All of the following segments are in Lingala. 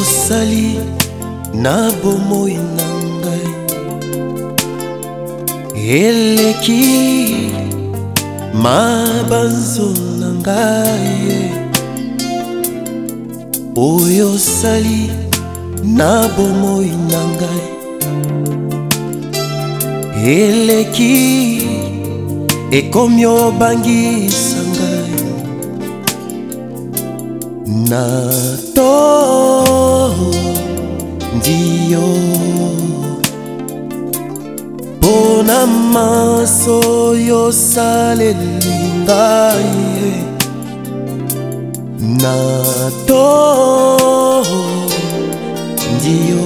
osali na bomoi na ngai eleki mabanzo na ngai oyo osali na bomoi na ngai eleki ekomi obangisa na to ndiyo mpo na maso oyo saleli ngai na to ndiyo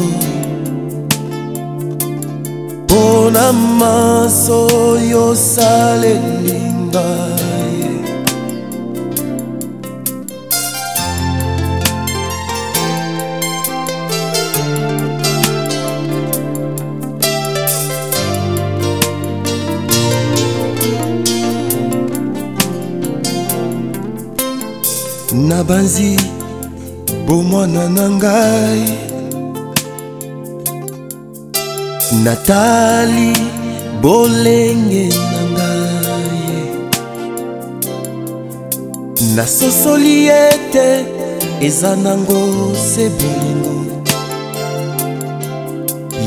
mpo na maso oyo saleli ngai nabanzi bomwana na ngai natali bolenge na ngai nasosoli ete eza nango se bolingo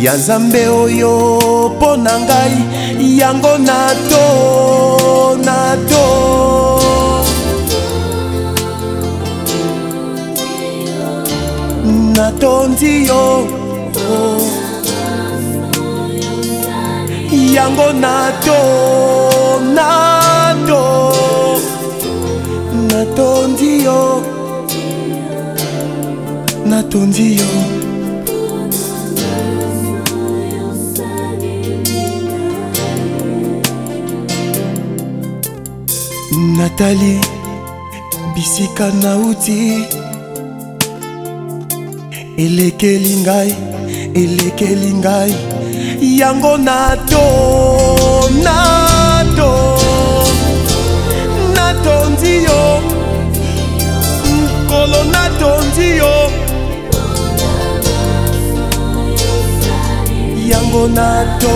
ya nzambe oyo mpo na ngai yango nato tondi yo oh. yango nato nato natondi yo natondi yo natali bisika nauti elekeli ngai elekeli ngai yango nato nato natondi yo mokolo natondi yo yango nato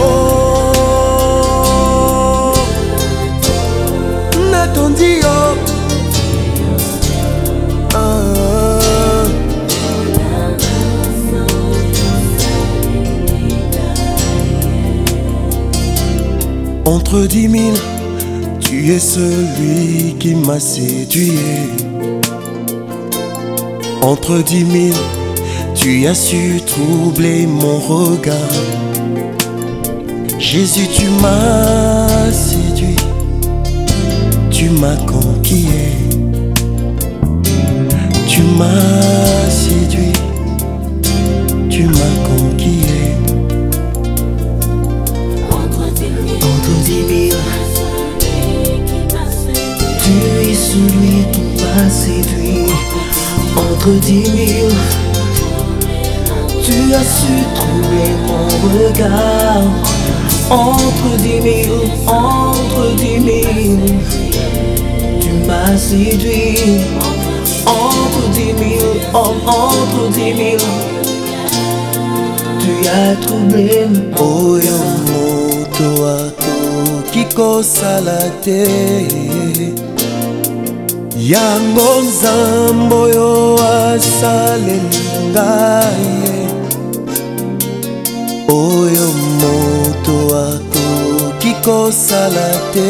entre dix mille, tu es celui qui m'a séduit. Entre dix mille, tu as su troubler mon regard. Jésus, tu m'as séduit, tu m'as conquis. tu m'as séduit, tu m'as conquis. m'as séduit entre dix mille. Tu as su trouver mon regard entre dix mille, entre dix mille. Tu m'as séduit entre dix mille, entre dix mille. Tu as troublé qui cause moto, kiko salate. yango nzambe oyo asaleli ngai oyo moto akoki kosala te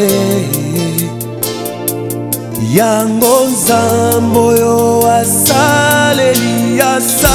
yango nzambe oyo asaleli asa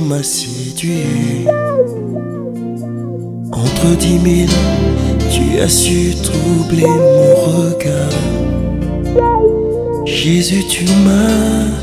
m'a séduit. Entre dix mille, tu as su troubler mon regard. Jésus, tu m'as